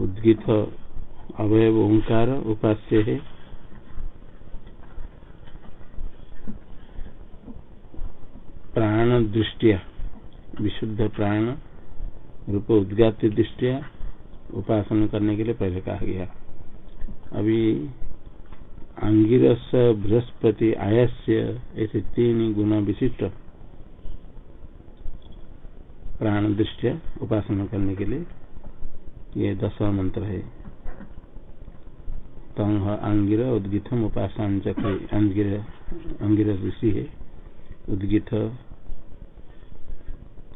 उद्गित अवयव ओंकार उपास्य है। प्राण दृष्टिया, विशुद्ध प्राण, रूप उद्गात दृष्टिया, उपासना करने के लिए पहले कहा गया। अभी अंगिरस, बृहस्पति, आयस्य, ऐसे तीन गुण विशिष्ट प्राण दृष्टिया उपासना करने के लिए ये दसवा मंत्र है। तंग अंगिर उद्गितम उपासन चक्र अंगिर अंगिर ऋषि है। उद्गित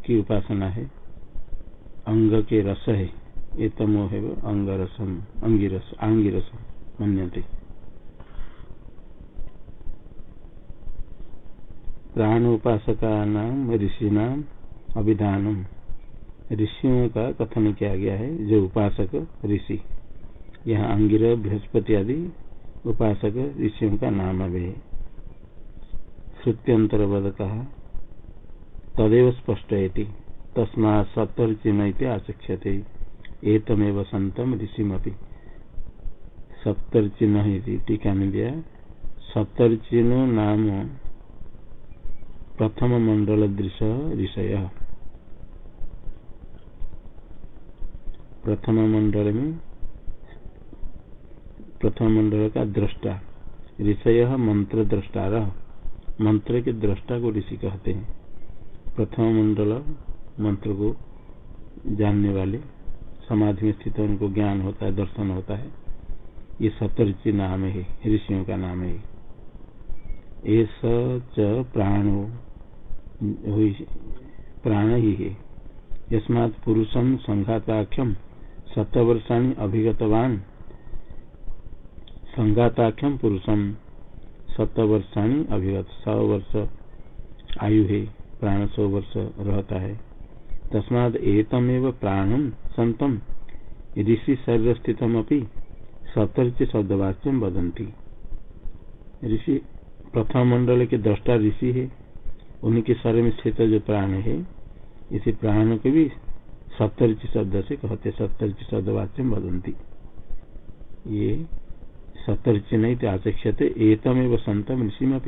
की उपासना है। अंग के रस है, ये तमो है अंग रसम अंगिरस आंगिरस मन्यते। प्राण उपासका नाम ऋषि नाम अभिधानम ऋषियों का कथन किया गया है, जो उपासक ऋषि। यहाँ अंगिर, बृहस्पति आदि उपासक ऋषियों का नाम अभी है श्रुत्यंतरवद कहा, तदेव स्पष्ट है तस्मा सत्तर चिन्ह आचक्षते एतमेव संतम ऋषिमपि। सप्तर चिन्ह टीका में दिया सप्तर नाम प्रथम मंडल दृश्य ऋषय। प्रथम मंडल में प्रथम मंडल का दृष्टा ऋषय मंत्र दृष्टा मंत्र के दृष्टा को ऋषि कहते हैं। प्रथम मंडल मंत्र को जानने वाले समाधि में स्थित उनको ज्ञान होता है, दर्शन होता है। ये सतर्चि नाम है, ऋषियों का नाम है। एस प्राण ही है। यस्मात् पुरुषम संघाताख्यम सप्तवर्षाणी अभिगतवान। संघाताख्यम पुरुषम सप्तवर्षाणी अभिगत सौ वर्ष आयु है प्राण सौ वर्ष रहता है। तस्माद एतमेव प्राणम संतम ऋषि शरीर स्थित सतर्च शब्दवाच्यम बदंती ऋषि प्रथम मंडल के दृष्टा ऋषि है। उनके शरीर में स्थित जो प्राण है, इसी प्राण को भी सप्तर्च शब्द से कहते सप्तर्च शब्दवाच्यम बदंती ये सप्तर्च नहीं थे आचक्षते एतमेव संतम ऋषि में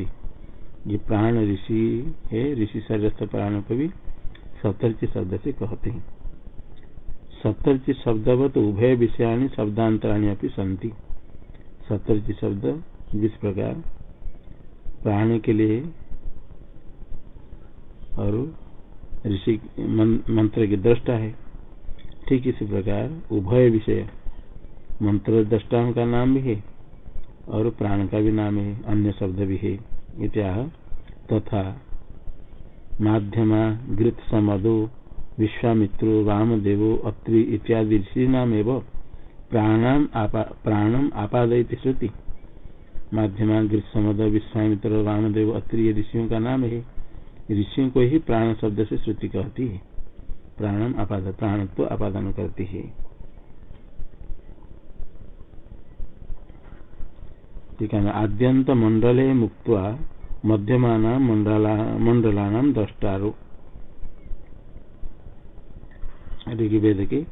ये प्राण ऋषि है, ऋषि शरीरस्थ प्राण को भी सप्तर्ची शब्द से कहते हैं। सप्तर्ची शब्दवत उभय विषयाणी शब्दांतराणी अपनी संति सप्तर्ची शब्द जिस प्रकार, प्राण के लिए और ऋषि मंत्र की दृष्टा है। ठीक इसी प्रकार उभय विषय। मंत्र दृष्टाओं का नाम भी है और प्राण का भी नाम है अन्य शब्द भी है। इत्या तथा माध्यमा गृत समदो विश्वामित्रो वामदेवो अत्रि इत्यादि ऋषिनाम प्राणाम आपा, प्राणम आपादयती श्रुति। माध्यमा गृत समद विश्वामित्र वामदेव अत्रि ऋषियों का नाम है। ऋषियों को ही प्राण शब्द से श्रुति कहती है। प्राणम आपाद प्राण तो आपादन करती है। ठीक है आद्यंत मंडले मुक्त्वा मध्यमान मंडला मंडलानाम दृष्टारो ऋग्वेद के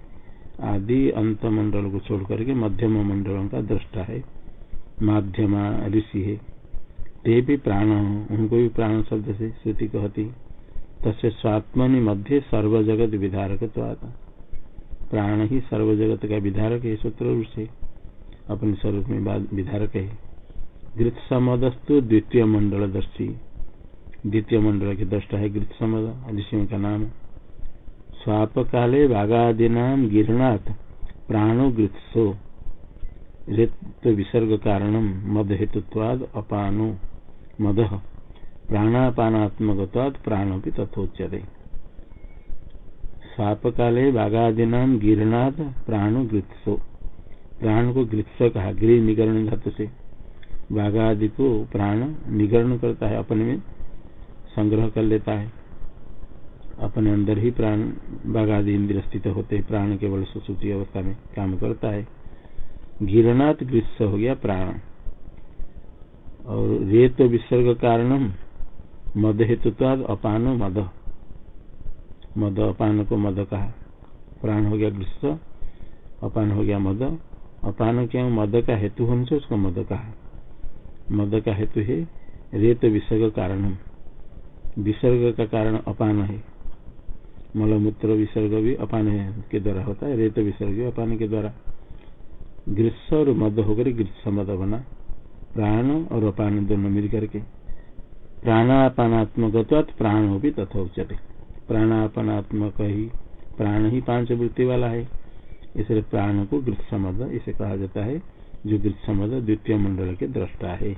आदि अंत मंडल को छोड़ करके मध्यम मंडलों का दृष्टा है। माध्यमा ऋषि है। ते भी प्राण, उनको भी प्राण शब्द से श्रुति कहती। तस्य स्वात्मनि मध्य सर्व जगत विधारक प्राण ही सर्व जगत का विधारक है, सूत्र रूप से। अपने स्वरूप में विधारक है। गृत समदस्तु द्वितीय मंडल दर्शी द्वितीय मंडल के दृष्टा है गृत समद का नाम। स्वाप काले बाघादीना गिरणात प्राणो गृत्सो ऋत विसर्ग कारणम मद हेतुत्वाद अपानो। मद। प्राणापानात्मकवाद प्राण भी तथोच्यते। स्वाप काले बाघादीना गिरणात प्राणो गृत्सो। प्राण को गृत्स कहा? गृह निगरण धातु से बाघ आदि को प्राण निगरण करता है अपने में, संग्रह कर लेता है। अपने अंदर ही प्राण बाघ आदि इंद्र स्थित होते हैं। प्राण केवल सुश्रुति अवस्था में काम करता है। गिरनाथ ग्रीष्म हो गया प्राण। और रेत विसर्ग कारणम मद हेतुत्वाद अपान मद। मद अपान को मद कहा। प्राण हो गया ग्रीष्म अपान हो गया मद। अपान क्या मद का हेतु होने से उसको मद कहा। मद का हेतु है रेत विसर्ग कारण विसर्ग का कारण अपान है। मलमूत्र विसर्ग भी अपान के द्वारा होता है। रेत विसर्ग भी अपान के द्वारा। ग्रीष्म और मद होकर ग्रीष्म मद बना। प्राण और अपान दोनों मिल करके। प्राणापानात्मक प्राण हो भी तथा उच्चते प्राणापानात्मक ही प्राण ही पाँच वृत्ति वाला है। इसलिए प्राण को ग्रीष्म इसे कहा जाता है, जो ग्रीष्म द्वितीय मंडल के दृष्टा है।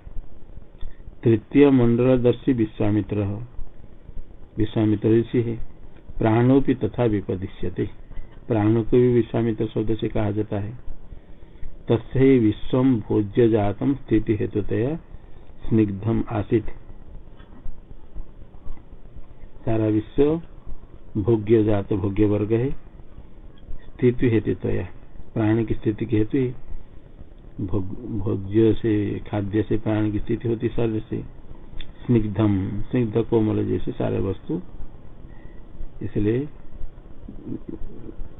तृतीय मंडल दर्शी विश्वामित्र विश्वामित्र ऋषि है। प्राणों तथा विपदिश्यते प्राणों को भी विश्वामित्र शब्द से कहा जाता है। तस्य विश्व भोज्य जातम स्थिति हेतुतया स्निग्धम आसित। सारा विश्व भोग्य जात भोग्य वर्ग है। स्थिति हेतुतया प्राण की स्थिति की हेतु भोज्य से खाद्य से प्राण की स्थिति होती शरीर से स्निग्धम, स्निग्ध कोमल जैसे सारे वस्तु। इसलिए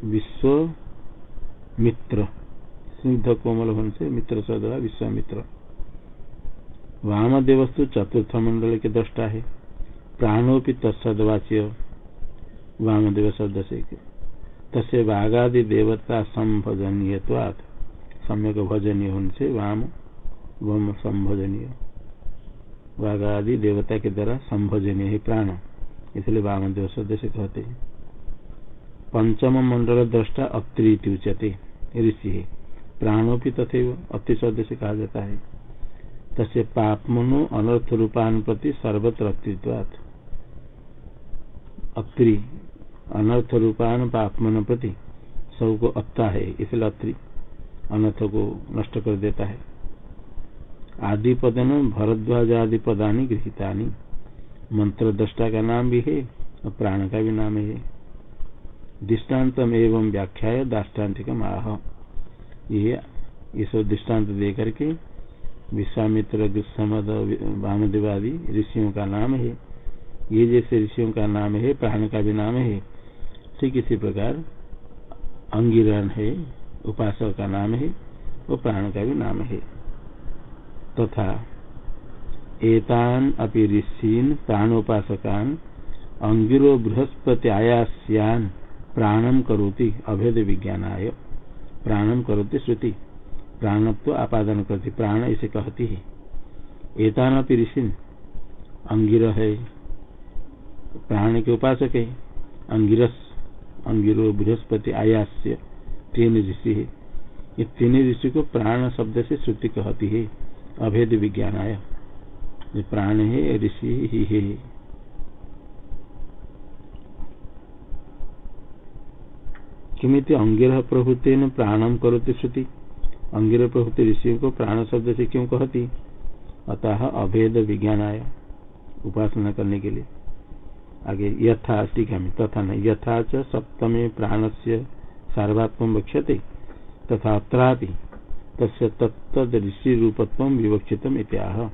विश्व मित्र। स्निग्ध कोमल भन से मित्र सदवा विश्वामित्र। वामदेवस्तु चतुर्थ मंडल के दृष्टा है। प्राणोपि तत्सदवाच्य वामदेव शब्द से तसे वाघादि देवता संभजनीय सम्यक भजनीय से वाम, वम संभजनीय। वाघादि देवता के द्वारा संभजनीय है प्राण। इसलिए वामदेव शब्द से कहते हैं। पंचम मंडल दृष्टा अत्रि उच्यते। ऋषि है। प्राणों की तथे अति शब्द से कहा जाता है। तसे पापमनो अनर्थ रूपान प्रति सर्वत्र अस्तित्वात। अत्रि अनर्थ रूपान पापमन प्रति सबको अत्ता है, इसलिए अत्रि अनर्थ को नष्ट कर देता है। आदि पदन भरद्वाज आदि पदानी गृहितानी। मंत्र दृष्टा का नाम भी है और प्राण का भी नाम है। दृष्टान्तम एवं व्याख्या दाष्टान्तिक आह। ये ये दृष्टांत दे करके विश्वामित्र वामदेवादि ऋषियों का नाम है। ये जैसे ऋषियों का नाम है, प्राण का भी नाम है, ठीक इसी प्रकार अंगिरण है, उपासक का नाम है वो प्राण का भी नाम है। तथा एतान अपि ऋषीन प्राणोपासकान अंगिरो बृहस्पति आयास्यान प्राणम करोति अभेद विज्ञानाय प्राणम करोति श्रुति। प्राणत्व आपादन करती। प्राण इसे कहती है। एतान अपि ऋषि अंगिर है। प्राण के उपासक है। अंगिरस, अंगिरो बृहस्पति आयास्य तीन ऋषि है। ये तीन ऋषि को प्राण शब्द से श्रुति कहती है। अभेद विज्ञान आया प्राण है, ऋषि ही है। किमित अंगिर प्रभुति प्राणम करोति श्रुति। अंगिर प्रभुति ऋषि को प्राण शब्द से क्यों कहती? अतः अभेद विज्ञान आया उपासना करने के लिए। आगे, यथा टीका में तथा न यथा च सप्तमे प्राण से सार्वात्म वक्ष्यते, तथा अत्रापि तस्य तत्द ऋषि रूपत्व विवक्षित इत्याह।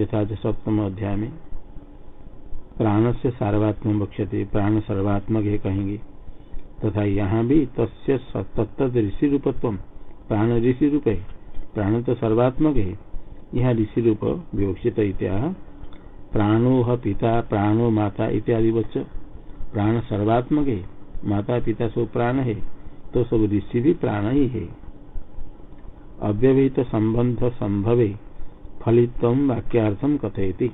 यथा च सप्तम अध्याय में प्राण से सार्वात्म बक्षते प्राण सर्वात्मक है कहेंगे। तथा यहाँ भी तस्य तत्त ऋषि रूपत्व प्राण ऋषि रूप है प्राण तो सर्वात्मक। है यहाँ ऋषि रूप विवक्षित इत्या प्राणो पिता, प्राणो माता इत्यादि बच्च प्राण सर्वात्मक। है माता पिता सब प्राण है। तो सब ऋषि भी प्राण ही है। अव्यवहित संबंध संभव। फलित वाक्यार्थम कथयति।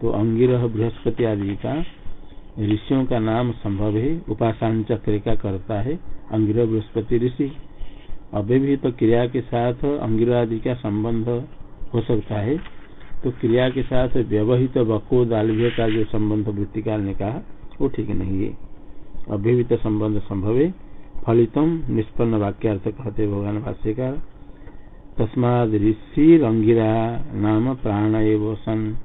तो अंगिर बृहस्पति आदि का ऋषियों का नाम संभव है। उपासन चक्र का करता है अंगिर बृहस्पति ऋषि। भी तो क्रिया के साथ अंगिर आदि का संबंध हो सकता है। तो क्रिया के साथ व्यवहित तो बको दालभ्य का जो संबंध वृत्तिकाल ने कहा, वो ठीक नहीं है। भी तो संबंध संभव है। फलितम निष्पन्न वाक्यार्थ कहते भगवान भाष्यकार। तस्माद ऋषिंगिरा नाम प्राण एवं सन।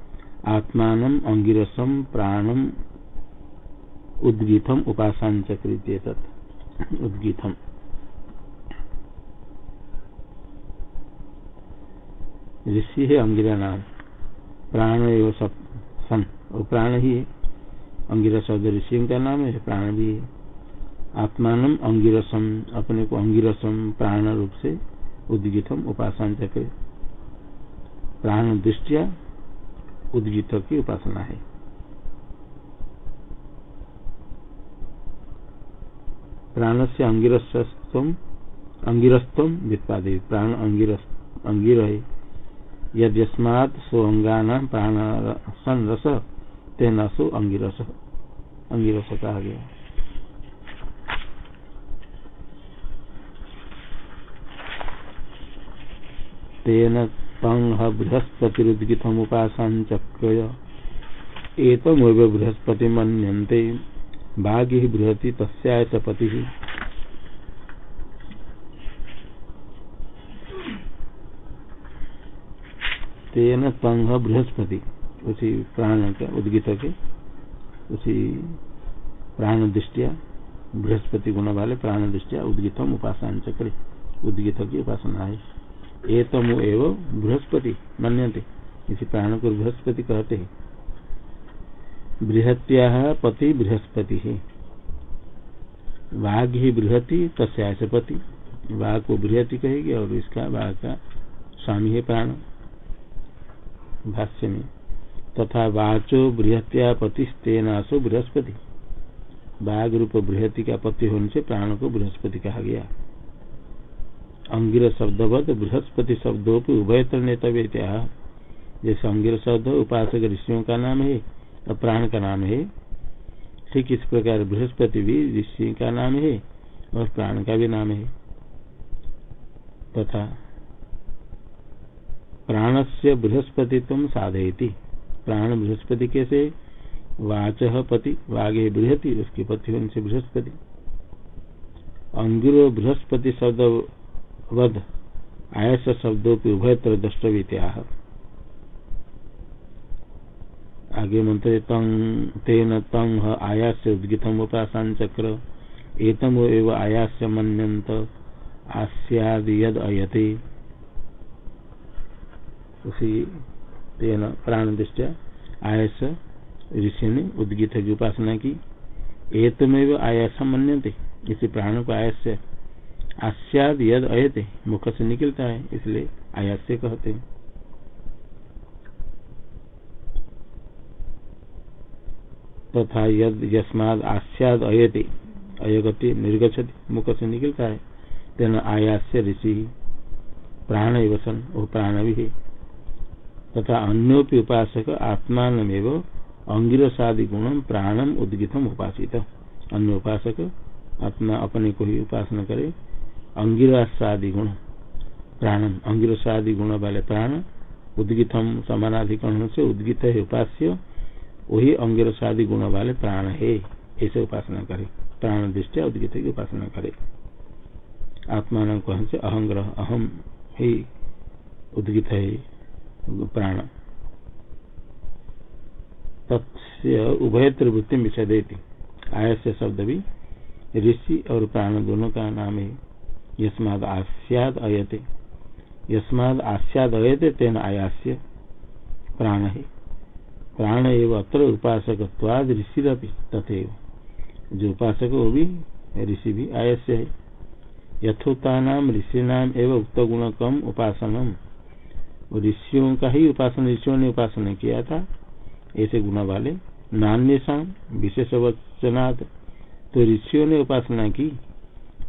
आत्मान अंगिरसम प्राणम उद्गीतम उपासन चक्रित उद्गीतम। ऋषि है अंगिरा नाम प्राण एवं सब सन। वो प्राण ही है। अंगिरा शब्द ऋषि का नाम है, प्राण भी है। आत्मान अंगिरसम अपने को अंगिरसम प्राण रूप से उद्गितम उपासन चक्र प्राण दृष्टिया उद्गित की उपासना है। प्राण से अंगिरस्तम वित्पादे प्राण अंगिर है यद सो अंगाना प्राण सन रस तेना सो अंगिरस। अंगिरस कहा गया तेन तंग बृहस्पतिरुद्गितमुपासन चक्र एतमेव बृहस्पति मनते भाग्य ही बृहति तस्या पति। तेन तंग बृहस्पति, उसी प्राण के उद्गित के, उसी प्राण दृष्टिया बृहस्पति गुण वाले प्राण दृष्टिया उद्गितम उपासन चक्र उद्गित की उपासना है। एतमु एवं बृहस्पति, मान्यते। इसी प्राण को बृहस्पति कहते हैं। बृहत्या पति बृहस्पति। है वाघ ही बृहति, तस्या पति। वाघ को बृहति कहेगी और इसका वाघ का स्वामी है प्राण। भाष्य में तथा वाचो बृहत्या पति तेनासो बृहस्पति। बाघ रूप बृहति का पति होने से प्राण को बृहस्पति कहा गया। अंगिर शब्दवत बृहस्पति शब्दों पर उभयतर नेतव्य जैसे अंगिर शब्द उपासक ऋषियों का नाम है। और प्राण का नाम है। ठीक इस प्रकार बृहस्पति भी ऋषि का नाम है और प्राण का भी नाम है। तथा प्राण से बृहस्पति तुम साधयती। प्राण बृहस्पति कैसे? वाच पति, वागे बृहति, उसके पति होने से बृहस्पति। अंगिरो बृहस्पति शब्द वध आयस शब्दों की उभयत्र द्रष्टव्य आगे मंत्र तंग, तेन तंग आयास्य उद्गितम उपासन चक्र एतम एव आयास्य मनंत आस्याद यद अयते। उसी तेन प्राण दृष्टिया आयस ऋषि ने उद्गित की उपासना की। एतमेव आयास मनते इसी प्राण को आयस्य आस्याद यद अयते मुख से निकलता है, इसलिए आयास कहते हैं। तथा यद यस्माद आस्याद अयते। अयगति निर्गछति मुख से निकलता है। तेना आयास्य ऋषि प्राण सन वो प्राण भी तथा अन्योपि उपासक आत्मान अंगिरसादि गुणम प्राणम उद्गितम उपासित। अन्य उपासक आत्मा अपने को ही उपासना करे। अंगिरासादि गुण प्राणम। अंगिरसादि गुण वाले प्राण उद्गितम समानाधिकरण से उद्गित है उपास्य वही अंगिरसादि गुण वाले प्राण है, ऐसे उपासना करे। प्राण दृष्टिया उद्गित की उपासना करे। आत्मान कहन से अहंग्रह, अहम ही उद्गित है प्राण। तस्य उभय त्रिवृत्ति विषय देती आयस्य शब्द भी ऋषि और प्राण दोनों का नाम है। यस्माद आस्याद अयते। यस्माद आस्याद अयते तेन आयास्य प्राण है। प्राण एवं अत्र उपासक ऋषि तथेव। जो उपासक वो भी ऋषि भी आयस्य है। यथोता नाम ऋषि नाम एवं उक्त गुण कम उपासनम ऋषियों का ही उपासना, ऋषियों ने उपासना किया था। ऐसे गुण वाले नान्य विशेष वचनात् तो ऋषियों ने उपासना की।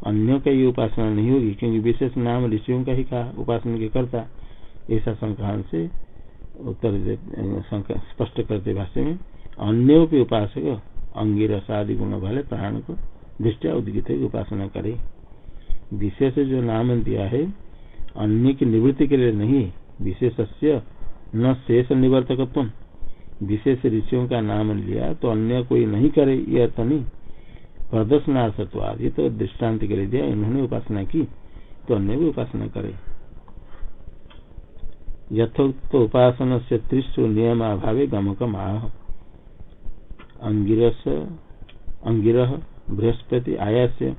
अन्य का ये उपासना नहीं होगी, क्योंकि विशेष नाम ऋषियों का ही कहा उपासना के करता ऐसा संक्रांत से उत्तर स्पष्ट करते भाष्य में, अन्यों के उपासक अंगिरसादि गुण वाले प्राण को दृष्टिया उद्गित उपासना करे। विशेष जो नाम दिया है, अन्य की निवृत्ति के लिए नहीं विशेष न शेष निवर्तकत्व। विशेष ऋषियों का नाम लिया तो अन्य कोई नहीं करे, यह तो नहीं। प्रदर्शनार्थत्वाद ये तो दृष्टांत के लिए दिया, इन्होंने उपासना की तो अन्य भी उपासना करे। यथोक्त उपासन से त्रिशु अभावे गमकम आह। अंगिरस, अंगिरह, बृहस्पति, आयास्य,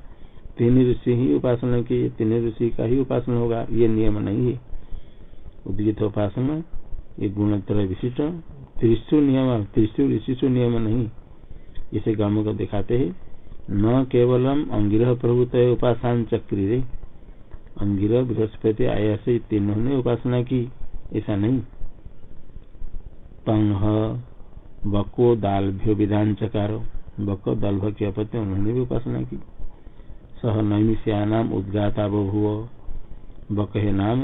तीन ऋषि ही उपासना की, तीन ऋषि का ही उपासना होगा, ये नियम नहीं है। उद्गित उपासना, ये गुणतर विशिष्ट त्रिशु नियम त्रिशु ऋषिशु नियम नहीं। इसे गम को दिखाते हैं। न केवलम अंगिरह प्रभुत उपासन चक्री रे अंगिर बृहस्पति आया से तीनों ने उपासना की। ऐसा नहीं। तंग बको दालभ्यो विधान, चकारो। बको दलभ की अपत्य उन्होंने भी उपासना की। सह नैमिष्यानाम उद्गाता, बभुव। बक है नाम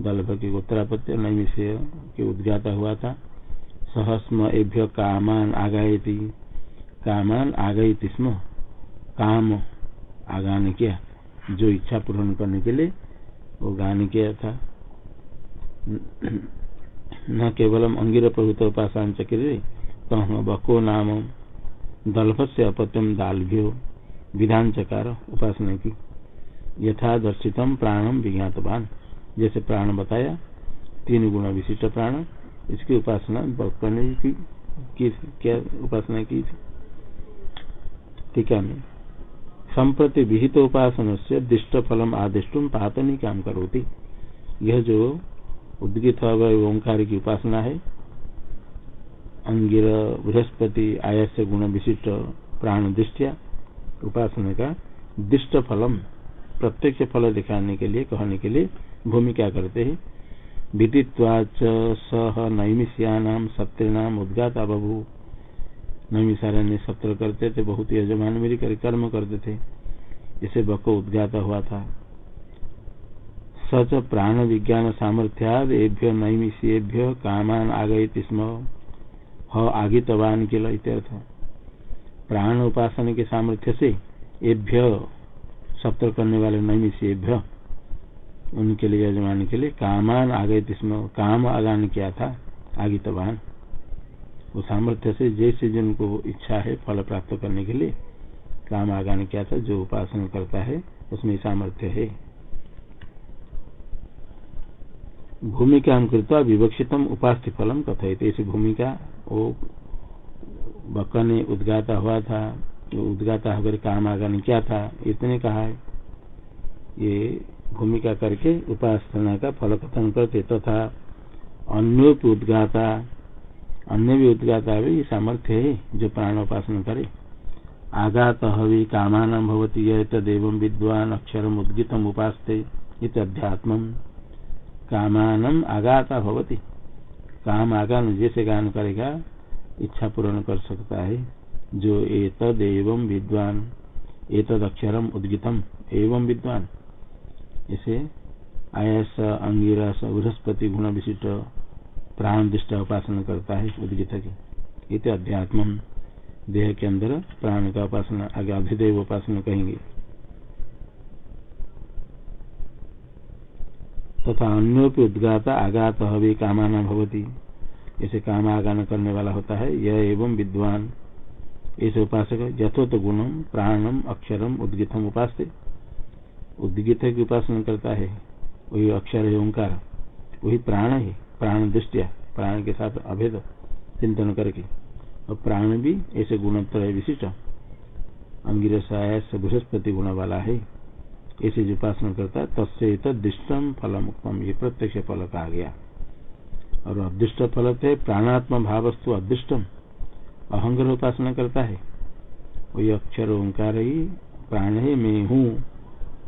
दलभ के उत्तरापत्य नैमिष्य के उद्गाता हुआ था। सहस्म एभ्य, कामान, आगायती। कामान, आगयती, स्म, काम, आगान किया। जो इच्छा पूर्ण करने के लिए वो गान किया था। न केवलम अंगिर प्रभुत उपासन चक्र तो बको नाम दलभ से अपत्यम दालभ्यो विधान चकार उपासना की। यथा दर्शितम प्राणम विज्ञातवान। जैसे प्राण बताया तीन गुण विशिष्ट प्राण इसकी उपासना करने की, की क्या उपासना की थी? टीका में। संप्रति विहित उपासन से दिष्ट फलम आदिष्टुम पातनी काम करोती। यह जो उद्गित ओंकार की उपासना है। अंगिर बृहस्पति आयस्य गुण विशिष्ट प्राण दृष्टिया उपासना का दिष्ट फलम प्रत्यक्ष फल दिखाने के लिए, कहने के लिए भूमिका करते हैं। विदित्वाच सह नैमिष्यानाम सत्रिणाम उद्गाता बभू। नैमिषारण्य सत्र करते थे, बहुत ही यजमान मिलकर कर्म करते थे। इसे बको उद्गाता हुआ था। सच प्राण विज्ञान सामर्थ्याद एभ्य नैमिषेभ्य कामान आगयति स्म। ह आगितवान के लर्थ प्राण उपासन के सामर्थ्य से एभ्य सत्र करने वाले नैमिषेभ्य उनके लिए यजमान के लिए कामान आगयति स्म। काम आगान किया था, आगितवान। वो सामर्थ्य से जैसे जिनको इच्छा है फल प्राप्त करने के लिए काम आगान किया था, जो उपासना करता है, उसमें सामर्थ्य है। भूमिका कृत्वा विवक्षितम उपास्थि फलम कथित ऐसी भूमिका वो बक ने उद्गाता हुआ था उद्गाता होकर काम आगान क्या था, इतने कहा है। ये भूमिका करके उपासना का फल कथन करते तथा तो अन्योप उद्गाता, अन्य भी उद्गाता भी सामर्थ्य है जो प्राण उपासना करे। आगात हवि कामान भवती, यह तदेव विद्वान अक्षर उद्गित उपासते अध्यात्म कामान आगाता भवती। काम आगान जैसे गान करेगा, इच्छा पूर्ण कर सकता है। जो एतद एवं विद्वान, एतद अक्षरम उद्गितम एवं विद्वान। इसे आयस, अंगिरस, बृहस्पति गुण विशिष्ट, प्राण दृष्ट उपासना करता है उद्गित की। इत अध्यात्म देह के अंदर प्राण का उपासना, आगे अभिदेव उपासना कहेंगे। तथा अन्योपि उद्गाता आगात हवे कामाना भवती। ऐसे काम आगान करने वाला होता है, यह एवं विद्वान। ऐसे उपासक यथोत गुणम, प्राणम, अक्षरम, उद्गितम उपास उद्गित की उपासना करता है, वही अक्षर है ओंकार, वही प्राण है, प्राण दृष्टिया, प्राण के साथ अभेद, चिंतन करके। और प्राण भी ऐसे गुणोत्तर है विशिष्ट। अंगिरसाय बृहस्पति गुण वाला है। ऐसे जो उपासना करता है तस्य दृष्टम फल मुक्तम ये प्रत्यक्ष फल कहा गया। और अदृष्ट फल थे, प्राणात्म भावस्तु अदृष्टम। अहंग्र उपासना करता है। वही अक्षर ओंकार ही, प्राण ही मैं हूँ।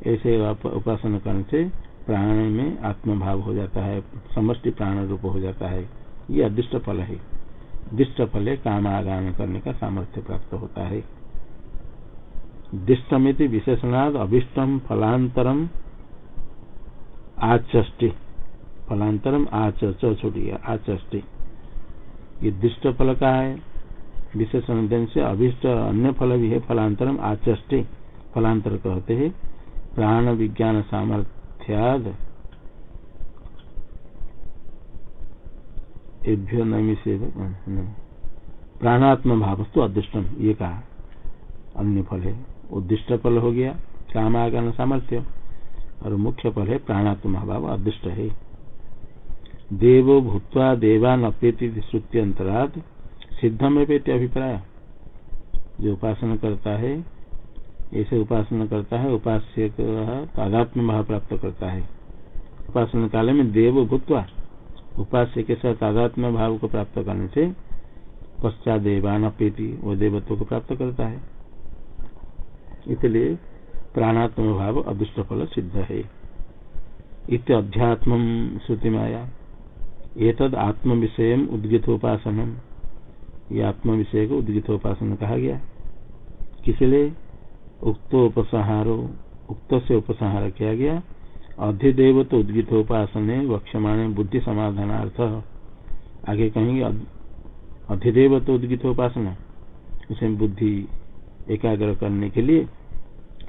ऐसे उपासना करने से प्राण में आत्म भाव हो जाता है, समष्टि प्राण रूप हो जाता है। ये अदृष्ट फल है। दृष्ट फल है काम आगान करने का सामर्थ्य प्राप्त होता है। दिष्टमित विशेषणाद अभिष्टम फलांतरम आचष्टि। फलांतरम आच छोटी आचष्टि। ये दिष्ट फल का है, विशेषण दिन से अभिष्ट अन्य फल भी है फलांतरम आचष्टि। फलांतर कहते हैं, प्राण विज्ञान सामर्थ्य मिथ्याद एभ्यो नमिषे प्राणात्म भावस्तु अदृष्टम ये कहा। अन्य फल है। उद्दिष्ट फल हो गया काम आगन सामर्थ्य, और मुख्य फल है प्राणात्म भाव अदृष्ट है। देवो भूतवा देवान अपेति श्रुति अंतरात, सिद्धम पेटी अभिप्राय। जो उपासना करता है, ऐसे उपासना करता है उपास्य तादात्म्य भाव प्राप्त करता है। उपासना काल में देव भूतवा, उपास्य के साथ तादात्म्य भाव को प्राप्त करने से पश्चात देवान अपेति वो देवत्व को प्राप्त करता है। इसलिए प्राणात्म भाव अदृष्ट फल सिद्ध है। इत अध्यात्म श्रुति माया ये तद आत्म विषय उद्गितोपासन ये आत्म विषय को उद्गितोपासन कहा गया। किसलिए उक्तोपसहारो उक्त से उपसंहार किया गया। अधिदेव तो उद्गितोपासन वक्षमाण बुद्धि समाधानार्थ। आगे कहेंगे अधिदेव तो उद्गितोपासना। उसमें बुद्धि एकाग्र करने के लिए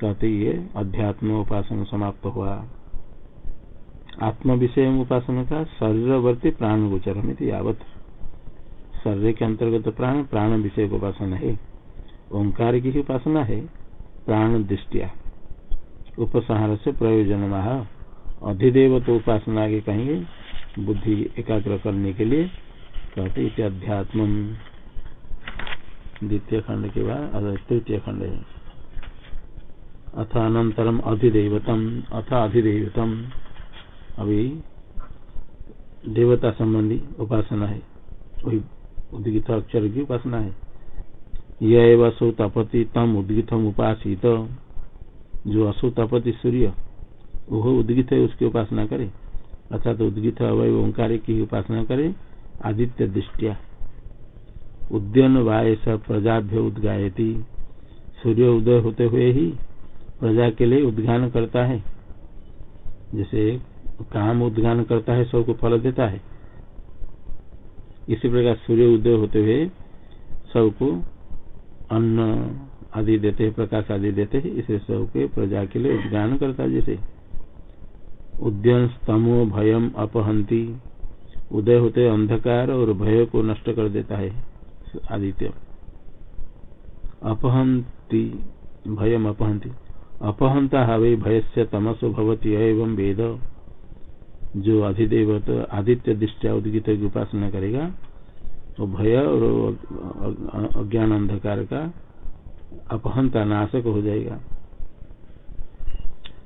कहते ये अध्यात्म उपासन समाप्त हुआ। आत्म विषय उपासना का शरीरवर्ती प्राण गोचर में यावत। शरीर के अंतर्गत प्राण प्राण विषय उपासना है। ओंकार की ही उपासना है, प्राण दृष्टिया। उपसंहार से प्रयोजन अधिदेव तो उपासना आगे कहेंगे, बुद्धि एकाग्र करने के लिए कहते अध्यात्म द्वितीय खंड के बाद तृतीय खंड है। अथ अनंतरम अधिदेवतम, अथ अधिदेवतम। अभी देवता संबंधी उपासना है। वही उद्गित अक्षर की उपासना है। यह असो तपति तम उद्गितम उपासित। जो असो तपति सूर्य, वह उद्गित है, उसकी उपासना करे। अर्थात तो उद्गित अवय ओंकार की उपासना करे। आदित्य दृष्टिया। उद्यन वायस प्रजाभ्य उद्गायती। सूर्य उदय होते हुए ही प्रजा के लिए उद्गान करता है। जैसे काम उद्गान करता है, सबको फल देता है। इसी प्रकार सूर्य उदय होते हुए सबको अन्न आदि देते हैं, प्रकाश आदि देते हैं, इसे सबके प्रजा के लिए उद्गान करता है। जैसे उद्यन स्तमो भयम अपहंती। उदय होते अंधकार और भय को नष्ट कर देता है। आदित्य। अपहंती भयम अपहंती। अपहंता हवे भय से तमसो भवती, एवं वेद जो अधिदेव तो आदित्य दृष्टिया उदगित की उपासना करेगा तो भय और अज्ञान अंधकार का अपहंता नाशक हो जाएगा।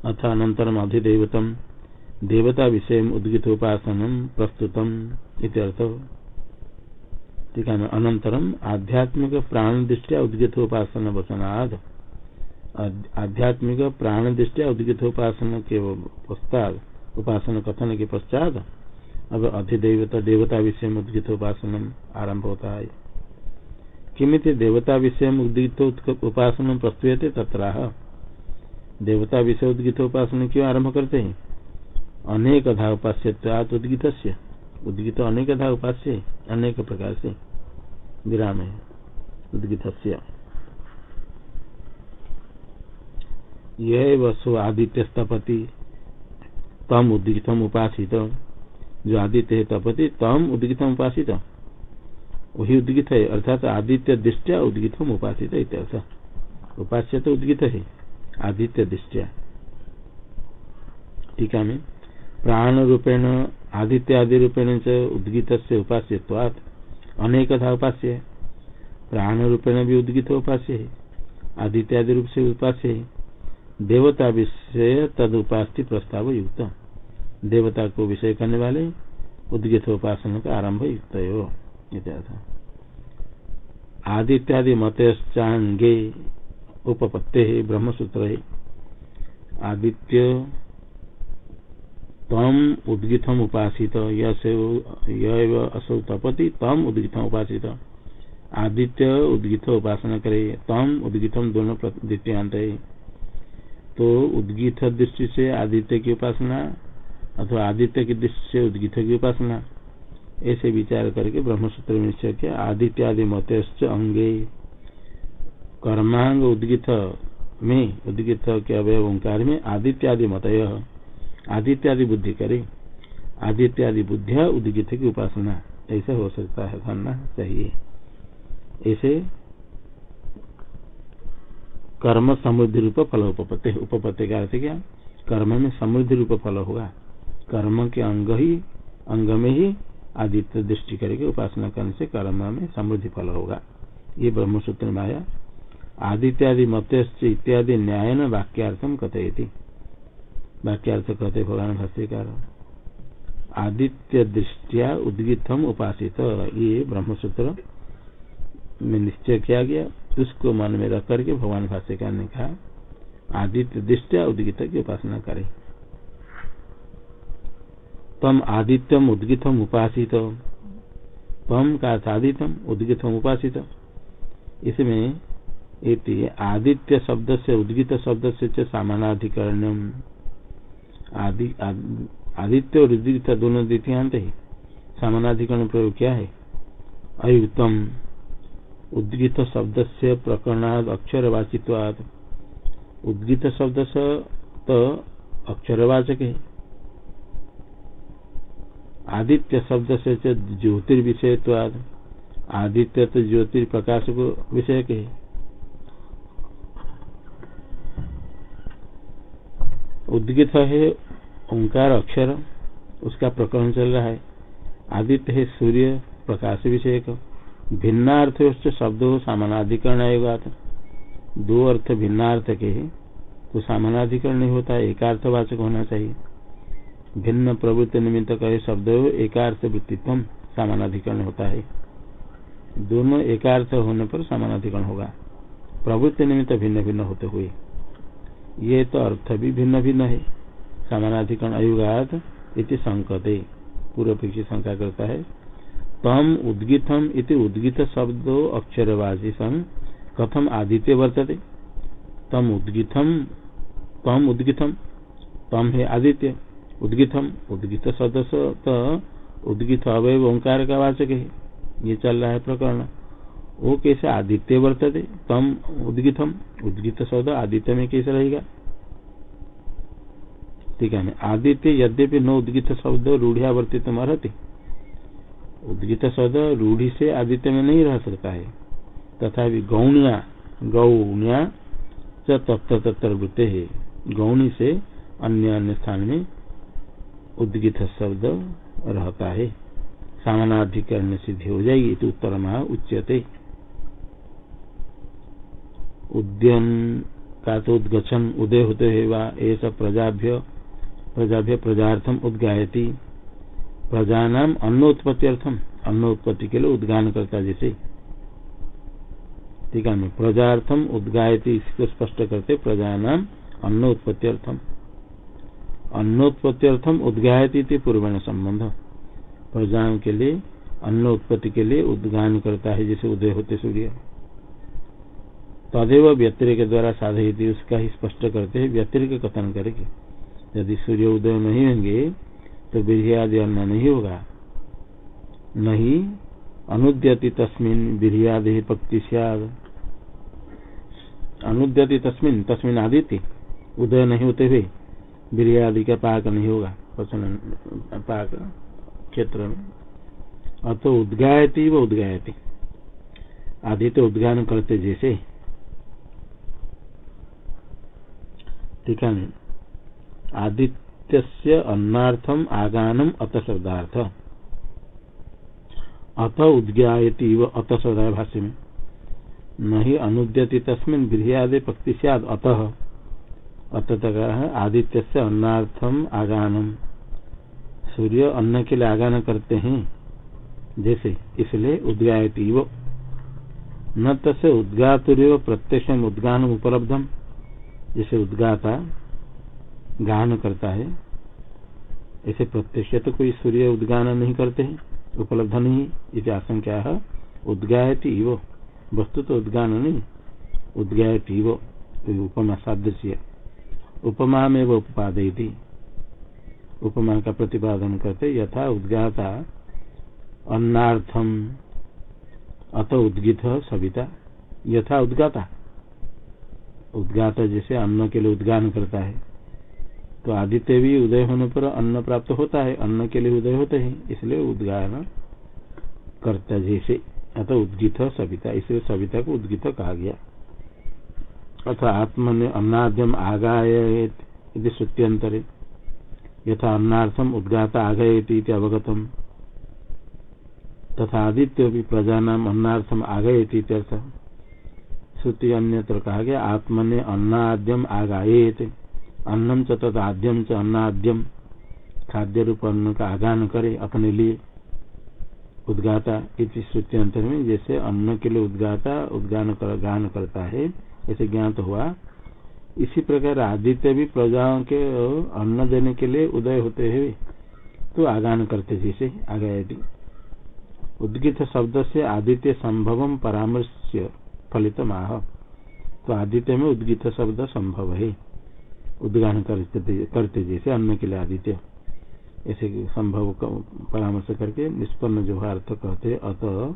अथ अनंतरम अधिदेवतम, देवता विषय उद्गित उपासन प्रस्तुतम इत्यर्थ। ठीक है अनंतरम आध्यात्मिक प्राण दृष्टिया उद्गित उपासन वचनाद आध्यात्मिक प्राण दृष्टिया उद्गित उपासन के पश्चात, उपासना कथन के पश्चात अब अधिदेवता, देवता विषय में उद्गित उपासन आरंभ होता है। किमित देवता विषय में उद्गित उपासन प्रस्तुत तथा देवता विषय उद्गित उपासन क्यों आरंभ करते हैं? अनेक धा उपास्य उद्गित उद्गित अनेक धा उपास्य, अनेक प्रकार से। विराम है उद्गित यह वसु आदित्य स्थपति तम उद्गितम उपासित। जो आदित्य है तपति, तम उद्गितम उपासित। वही उद्गित है अर्थात आदित्य दृष्टिया उद्गितम उपासित इत्यर्थ। उपास्य तो उद्गित है, आदित्य दृष्टिया। टीका में प्राण रूपेण आदित्य आदि रूपेण च उद्गित से उपास्य अनेक था उपास्य प्राण रूपेण भी उद्गित उपास्य है। आदित्य आदि रूप से उपास्य है। देवता विषय तद उपास्ति प्रस्ताव युक्त। देवता को विषय करने वाले उद्गित उपासना का आरंभ युक्त आदित्यादि मतचांगे उपपत्ते है, ब्रह्मसूत्र है। आदित्य तम उद्गितम उपासित असौ तपति, तम उद्गितम उपासित। आदित्य उद्गित उपासना करे, तम उद्गितम दोनों द्वितीयांत है तो उद्गीत दृष्टि से आदित्य की उपासना, अथवा आदित्य की दृष्टि से उद्गीत की उपासना, ऐसे विचार करके ब्रह्मसूत्र में निश्चय किया आदित्य आदि मत अंगे। कर्मांग उद्गीत में, उद्गीत के अवय ओंकार में आदित्य आदि मत आदित्य आदि बुद्धि करे। आदित्य आदि बुद्धिया उद्गीत की उपासना। ऐसे हो सकता है, करना चाहिए। ऐसे कर्म समृद्धि रूप फल उपपत्ति उपपत्ति का अर्थ क्या? कर्म में समृद्धि रूप फल होगा। कर्म के अंग ही, अंग में ही आदित्य दृष्टि करके उपासना करने से कर्म में समृद्धि फल होगा। ये ब्रह्मसूत्र में आया। आदित्यादि मत इत्यादि न्याय न वाक्यार्थम कथयति। वाक्यार्थ कहते भगवान भाष्यकार। आदित्य दृष्टिया उद्गितम उपासित। ये ब्रह्मसूत्र में निश्चय किया गया। उसको मन में रख करके भगवान भाष्यकार ने कहा, आदित्य दृष्टिया उद्गित की उपासना करे। तम आदित्यम उद्गितम उपासित। तम का आदित्यम, उद्गितम उपासित। इसमें इति आदित्य शब्द से उद्गित शब्द से सामानाधिकरण आदि आदित्य और उद्गित दोनों द्वितीयांत है सामानाधिकरण प्रयोग क्या है? अयुतम उद्गित शब्द से प्रकरणाद अक्षरवाचित्वाद उद्गित शब्द से तो अक्षरवाचक है। आदित्य शब्द से ज्योतिर्विषयत्वाद आदित्य तो ज्योतिर्प्रकाश को विषय के उद्गित है, ओंकार, अक्षर, उसका प्रकरण चल रहा है। आदित्य है सूर्य, प्रकाश का भिन्नार्थ शब्द हो, सामानाधिकरण आएगा दो अर्थ भिन्नार्थ के है तो सामानाधिकरण नहीं होता, एकार्थवाचक होना चाहिए। भिन्न प्रवृत्ति निमित्त कहे शब्द हो, एकार्थ वृत्तित्व सामानाधिकरण होता है। दोनों एकार्थ होने पर समानाधिकरण होगा। प्रवृत्ति निमित्त भिन्न भिन्न होते हुए। ये तो अर्थ भी भिन्न भिन्न है। समानाधिकरण अयुगात इति संकते। पूर्व पीछे शंका करता है, तम उद्गितम इति उद्गित शब्द अक्षरवासी सन कथम आदित्य वर्तते। तम उद्गितम तम उद्गितम, तम है आदित्य। उद्गितम, उद्गित सदस्य तो उद्गित अवय ओंकार का वाचक है। ये चल रहा है प्रकरण। वो कैसे आदित्य वर्तते? तम उद्गितम, उद्गित शब्द आदित्य में कैसे रहेगा? ठीक है, आदित्य यद्यपि न उद्गित शब्द रूढ़िया वर्तित रहते, उद्गित शब्द रूढ़ी से आदित्य में नहीं रह सकता है। तथा गौणिया गौणिया तत्व तत्व वृत्ते है। गौणी से अन्य अन्य स्थान में उद्गित शब्द रहता है। सामनाधिकरण सिद्धि हो जाएगी तो उत्तर महा उच्यते। उद्यम का तो उद्गछन उदय होते हुए ऐसा प्रजाभ्य प्रजाभ्य प्रजार्थम उद्गायती। नाम अन्नोत्पत्ति अर्थम अन्नोत्पत्ति के लिए उद्गान करता जैसे। ठीक है प्रजार्थम उद्गायती इसको स्पष्ट करते प्रजा नाम अन्नोत्पत्ति अर्थम अन्नोत्पत्ति अर्थम उद्गायती पूर्व संबंध। प्रजाओं के लिए अन्न उत्पत्ति के लिए उद्गान करता है जैसे उदय होते सूर्य। तदेव व्यतिरिक द्वारा साधयती, उसका ही स्पष्ट करते हैं, व्यतिरिक कथन करेंगे यदि सूर्य उदय नहीं होंगे तो बीर्य आदि अन्न नहीं होगा। नहीं, अनुद्यति तस्मिन बीर्यादि पक्ति अनुद्यति तस्मिन तस्मिन आदित्य उदय नहीं होते हुए बीर्यादि का पाक नहीं होगा पाक क्षेत्र में। अतो उद्गायती व उद्गायती। आदित्य उद्गान करते जैसे। टीका में आदित्य अन्नार्थम आगानम अत शब्दार्थ। अथ उद्गायती व अत शब्द भाष्य में। नहीं अनुद्यति तस्मिन गृहयादि पक्ति सद अतः। अत आदित्य से अन्नार्थम आगानम। सूर्य अन्न के लिए आगान करते हैं, जैसे, इसलिए उद्गायती वो न तसे उद्गातुर प्रत्यक्ष उद्गान उपलब्धम। जैसे उद्गाता, गान करता है ऐसे प्रत्यक्ष तो कोई सूर्य उद्गान नहीं करते हैं, उपलब्ध नहीं इसे आशंका है उद्गायती वो वस्तु तो उद्गान नहीं, उद्गायती वो उपमा सादृश्य। उपमा में वो उपादय थी उपमा का प्रतिपादन करते, यथा उद्गाता, अन्नार्थम, अत उद्गित सविता, यथा उद्गाता। उद्गाता जैसे अन्न के लिए उद्गान करता है। तो आदित्य भी उदय होने पर अन्न प्राप्त होता है, अन्न के लिए उदय होते हैं, इसलिए उद्गान करता जैसे, अतः उद्गित सविता, इसलिए सविता को उद्गित कहा गया। अथा ने अन्नाद्यम आगाय श्रुत्यंतरे। यथा अन्नार्थम उद्गाता आगयती अवगतम। तथा आदित्य भी प्रजा नाम अन्नार्थम आगयती श्रुति अन्यत्र कहा गया, आत्मने अन्नाद्यम आगाएत अन्नम च तदाद्यम च अन्नाद्यम। खाद्य रूप अन्न का आगान करे अपने लिए। उद्गाता इस श्रुति अंतर में जैसे अन्न के लिए उद्गाता, उद्गान कर, गान करता है, ऐसे ज्ञात हुआ। इसी प्रकार आदित्य भी प्रजाओं के अन्न देने के लिए उदय होते हुए तो आगान करते जैसे आगायती। उद्गित शब्द से आदित्य संभव परामर्श फलित माह तो आदित्य में उद्गित शब्द संभव है। उद्गान करते जैसे अन्न के लिए आदित्य। ऐसे संभव परामर्श करके निष्पन्न जो अर्थ कहते, अतः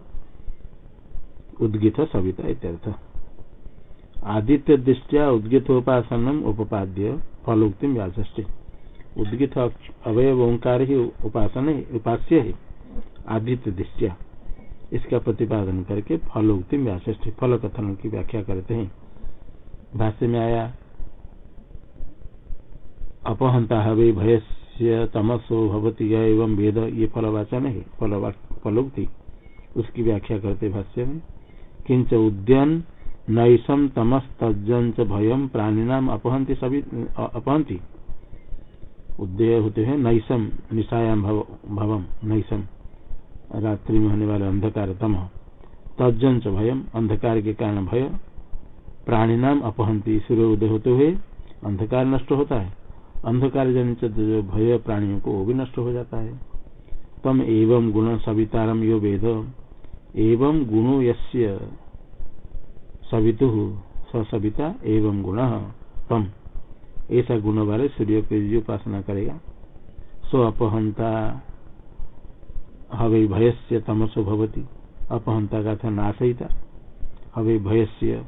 उद्गित सविता इत्यर्थ। आदित्य दृष्टिया उद्गित उपासन उपपाद्य फलोक्ति व्याचष्टि उद्गित अवयव ओंकार ही उपासन उपास्य है। आदित्य दृष्टिया। इसका प्रतिपादन करके फलोक्ति व्याचष्टि फल कथन की व्याख्या करते हैं। भाष्य में आया अपहंता हवे भय तमसो भवती एवं वेद ये फलवाचन है फलोक्ति। उसकी व्याख्या करते भाष्य में किंच उद्यन नैसम तमस तजन च भयम प्राणीनाम अपहंती सभी अपहंती उद्देय होते हैं नैसम निशायाम भव, भवम नैसम रात्रि में होने वाले अंधकार तम तजन च भयम, अंधकार के कारण भय। प्राणी नाम अपहंती, सूर्य उदय होते हुए अंधकार नष्ट होता है। अंधकार जनित जो भय प्राणियों को, वो भी नष्ट हो जाता है। तम एवं गुण सवितारम यो वेद। एवं गुणो यस्य सवितु सविता एवं गुण तम। ऐसा गुण वाले सूर्य की उपासना करेगा। सो अपहंता हवे भयस्य तमसो भवती। अपहंता का था नाशयिता हवे भयस्य।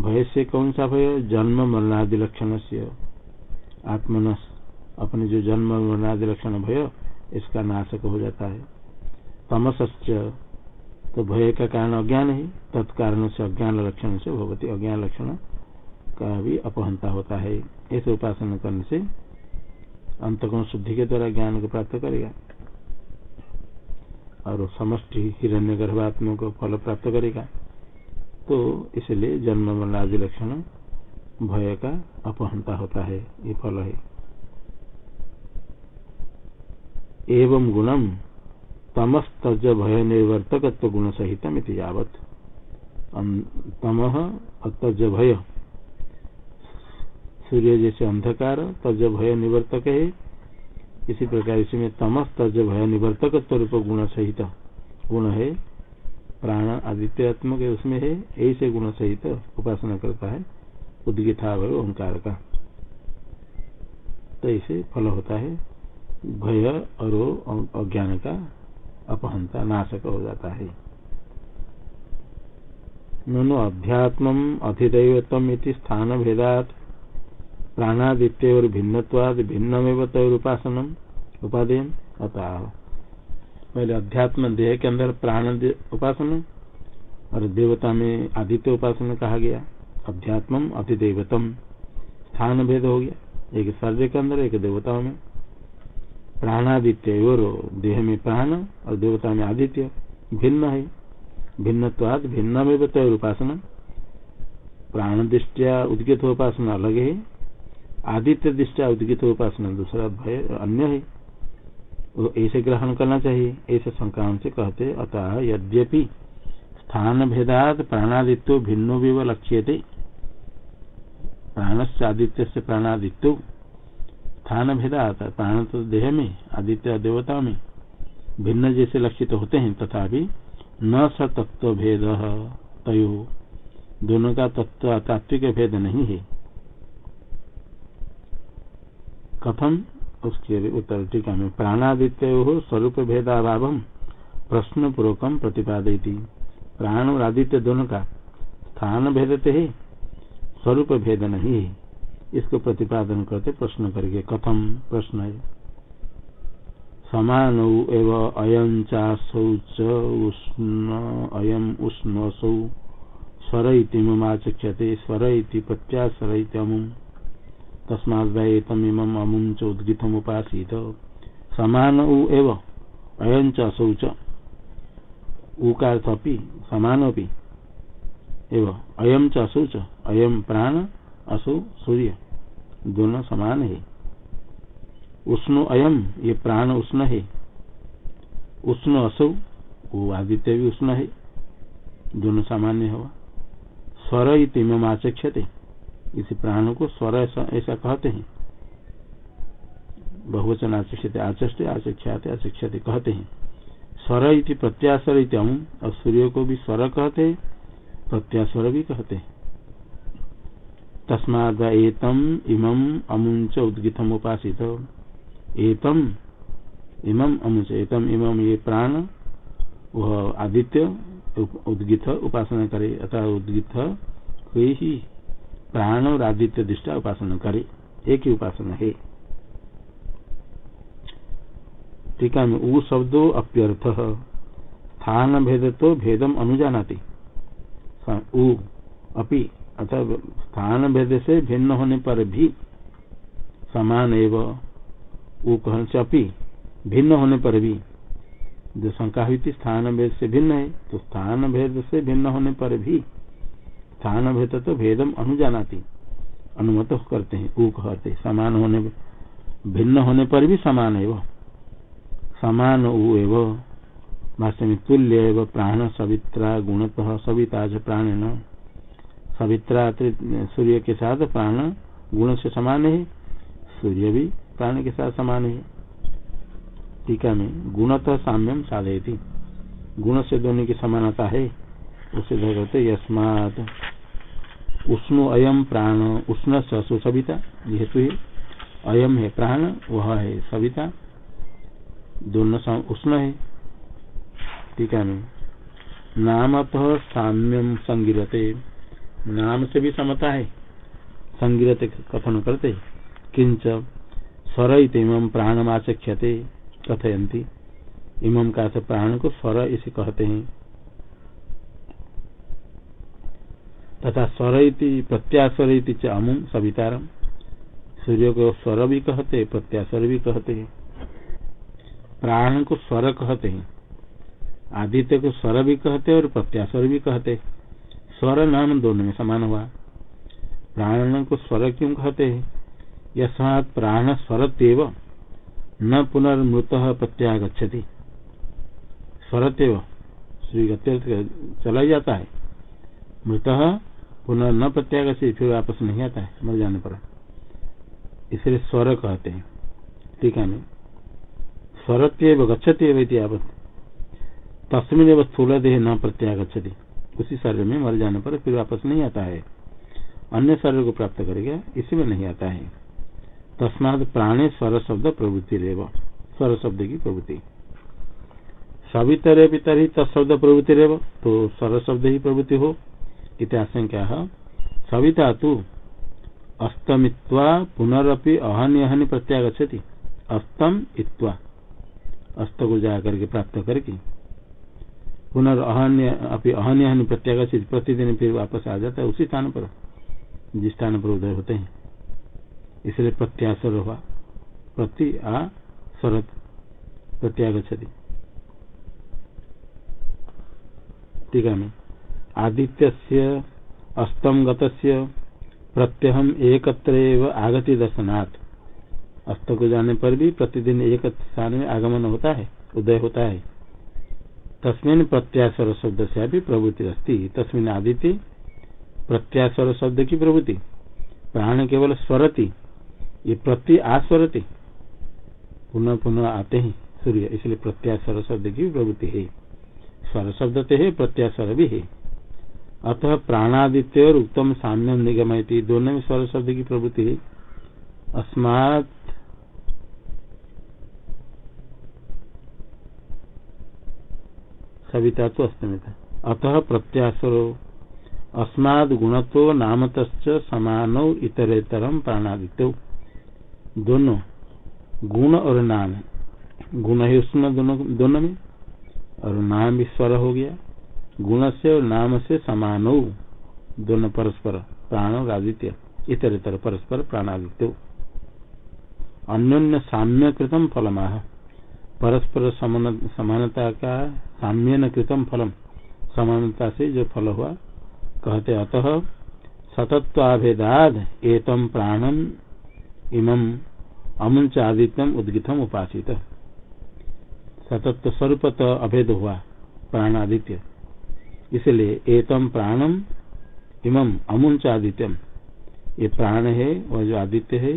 भय से कौन सा भय? जन्म मरणादि लक्षण से आत्मन अपने जो जन्म मरणादि लक्षण भय, इसका नाशक हो जाता है। तमसच तो भय का कारण अज्ञान है। तत्कारण से अज्ञान लक्षण से भगवती अज्ञान लक्षण का भी अपहंता होता है। ऐसे उपासना करने से अंतकोण शुद्धि के द्वारा ज्ञान को प्राप्त करेगा। और समष्टि हिरण्य गर्भात्मा को फल प्राप्त करेगा। तो इसलिए जन्म मरण आदि लक्षण भय का अपहंता होता है, ये फल है। एवं गुणम तमस्तज भय निर्वर्तक गुण सहित यावत। तम अतज भय। सूर्य जैसे अंधकार तज भय निवर्तक है। इसी प्रकार इसमें तमस तज भय निवर्तक रूप गुण सहित। गुण है, प्राण आदित्यात्मक उसमें है, ऐसे गुण सहित उपासना करता है उद्गिता भय ओंकार का तो ऐसे फल होता है, भय और अज्ञान का अपहंता, नाशक हो जाता है। नो अध्यात्म अधिदैवतम स्थान भेदात प्राणादित्य और भिन्नवाद भिन्नमेव तय उपासनम उपादेन अतः पहले अध्यात्म देह के अंदर प्राण उपासना और देवता में आदित्य उपासना कहा गया। अध्यात्म अतिदेवतम स्थान भेद हो गया। एक शरीर के अंदर एक देवताओं में। प्राणादित्य और देह में प्राण और देवता में आदित्य भिन्न है। भिन्नवाद भिन्न में तय उपासना प्राण दृष्टिया उद्गित उपासना अलग है। आदित्य दृष्टिया उद्गित उपासना दूसरा भय, अन्य है। वो ऐसे ग्रहण करना चाहिए, ऐसे संक्रांत से कहते अतः यद्यपि स्थान भेदात प्राणादित्यो भिन्नो भी लक्ष्य थे प्राण से आदित्य से प्राणादित्यो स्थान भेदात, प्राण तो देह में, आदित्य देवता में भिन्न जैसे लक्षित तो होते हैं, तथापि न स तत्व भेद तय, दोनों का तत्व तात्विक भेद नहीं है। कथम उसके उत्तर टीका में प्राणादित्य हो स्वरूप भेदाभाव प्रश्न पूर्वकम प्रतिपादयती। प्राण और आदित्य दोनों का स्थान भेदते है, स्वरूप भेद नहीं है। इसको प्रतिपादन करते प्रश्न करके कथम प्रश्न है। समान एव अयम चासौ उष्ण अयम उष्ण सौ स्वर इति ममाचक्षते, स्वर इति प्रत्यास्वर तस्मादम अमुम च उद्गितम उपासित। समान उ एव अयं असौ च। समानपि एव, अयम च असौ अयम प्राण, असौ सूर्य। दोनों समान है। उष्ण अयम, ये प्राण उष्ण है। उष्ण असौ, वो आदित्य भी उष्ण है। दोनों सामान्य हुआ स्वर इतम आचक्षते इस प्राण को स्वर ऐसा कहते हैं। बहुवचन आचक्षित आचष्ट आचक्षाते, आचक्षते कहते हैं। स्वर इति प्रत्यास्वर अम और सूर्य को भी स्वर कहते हैं, प्रत्यास्वर भी कहते हैं। तस्माद एतम इमम अमुंच उद्गितम उपासित। एतम इमम अमुच एतम इमम ये प्राण, वह आदित्य उद्गित उपासना करे, अतः उद्गित ही प्राण और आदित्य दृष्टा उपासना करे, एक ही उपासना है। टीका में ऊ शब्दो अप्यर्थ स्थान भेद तो भेदम अनुजानाती। ऊ अपि, अतः स्थान भेद से भिन्न होने पर भी समान एवं कहन से अपी भिन्न होने पर भी। जो शंका हुई थी, स्थान भेद से भिन्न है तो स्थान भेद से भिन्न होने पर भी स्थान भेद तो भेदम अनुजानाती। अनुमत करते हैं ऊ कहते समान होने भिन्न होने पर भी समान है वो। समान ऊ एवं भाष्य में तुल्य एवं, प्राण सवित्रा गुणतः सविता प्राण न सवित्रा सूर्य के साथ प्राण, गुण से समान है। सूर्य भी प्राण के साथ समान है। टीका में गुणतः साम्यम साधयती। गुण से दोनों की समानता है। उसे कहते यस्मात। उष्ण अयम प्राण उष्ण सुसविता हेतु है। अयम है प्राण, वह है सविता। दोनों उष्ण है। टीका में नामतः साम्यम संगिरते। नाम से भी समता है। संगिरते कथन करते। किंच स्वर इम प्राणमाचख्यते कथयंती इमम का प्राण को स्वर इसे कहते हैं। तथा स्वर प्रत्यास्वर च अमुम सवितारम सूर्य को स्वर भी कहते, प्रत्यास्वर भी कहते। हैं प्राण को स्वर कहते। हैं आदित्य को स्वर भी कहते और प्रत्यास्वर भी कहते। स्वर नाम दोनों में समान हुआ। प्राण को स्वर क्यों कहते? हैं यस्मात् प्राण स्वरतेव न पुनर्मृत प्रत्यागछति स्वरतेव श्री चला जाता है। मृत पुनः न प्रत्यागछति फिर वापस नहीं आता है, मर जाने पर। इसलिए स्वर कहते हैं। ठीक है स्वरत्यव गच्छति आवत तस्मिन स्थूल देह न प्रत्यागछति उसी शरीर में मर जाने पर फिर वापस नहीं आता है। अन्य शरीर को प्राप्त करेगा इसी में नहीं आता है। तस्माद प्राणे स्वर शब्द प्रवृत्ति रेव स्वर शब्द की प्रवृत्ति। सवितर पितर ही तत्शब्द प्रवृत्ति रेव तो स्वर शब्द ही प्रवृत्ति हो। इतिहाशंका सविता तो अस्तमित्वा पुनरअपि अहनि अहनि प्रत्यागछति अस्तम इत्वा। अस्त को जाकर के प्राप्त करके। पुनर्हन्य अपनी अहन्य हन्य प्रत्यागछित प्रतिदिन फिर वापस आ जाता है उसी स्थान पर। जिस स्थान पर उदय होते हैं। इसलिए प्रत्यासर हुआ। प्रति आ शरत प्रत्यागछति टीका में। आदित्य अस्तम प्रत्यहम एकत्र आगति दर्शनाथ अस्त को जाने पर भी प्रतिदिन एक स्थान में आगमन होता है, उदय होता है। तस्मिन प्रत्यासर शब्द से अभी प्रवृत्ति अस्ती। तस्मिन आदित्य प्रत्यासर शब्द की प्रवृत्ति। प्राण केवल स्वरती, ये प्रति आस्वरते। पुनः पुनः आते हैं सूर्य, इसलिए प्रत्यास्वर शब्द की प्रवृत्ति है। स्वर शब्द तो है, प्रत्यास्वर भी है। अतः प्राणादित्य और उत्तम साम्य निगमयती दोनों में स्वर शब्द की प्रवृत्ति अस्मात सविता तो अस्तमित अतः प्रत्यास्वरो अस्माद गुणतो नामत समानो इतरेतरम प्राणादित्यो। दोनों, गुण और नाम। गुण है उसमें दोनों दोनों में, और नाम भी स्वर हो गया। गुण से और नाम से समान। दोनों परस्पर प्राण और आदित्य इतर इतर परस्पर प्राणादित्य। अन्योन्य साम्य कृतम फलमाह। परस्पर समानता का साम्य न कृतम फलम। समानता से जो फल हुआ, कहते अतः, सतत्वाभेदाद एतम प्राणम इमम अमुंच आदित्यम उद्गितम उपासित। सतत्व स्वरूपत अभेद हुआ प्राण आदित्य इसलिए एतम प्राणम इमम अमुंच आदित्यम ये प्राण है, वह जो आदित्य है,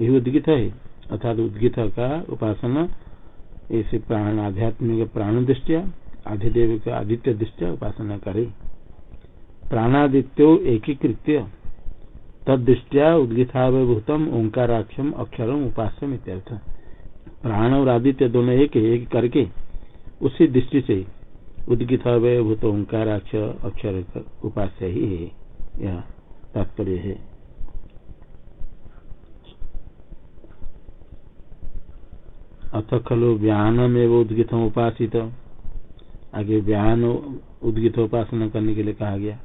यही उद्गित है। अर्थात उद्गित का उपासना, ऐसे प्राण, आध्यात्मिक प्राण दृष्टिया आधिदेव का आदित्य दृष्टिया उपासना करे। प्राणादित्यो एकीकृत्य। तदृष्टिया उद्गितावभूतम ओंकाराक्षम अक्षरम उपास्यम इत्यर्थ। प्राण और आदित्य दोनों एक एक करके। उसी दृष्टि से उद्गित भूत ओंकाराक्ष अक्षर उपास्य ही है यह तात्पर्य है। अथ खलु व्यानम एवं उद्गित उपासित। आगे व्यान उद्गित उपासना करने के लिए कहा गया।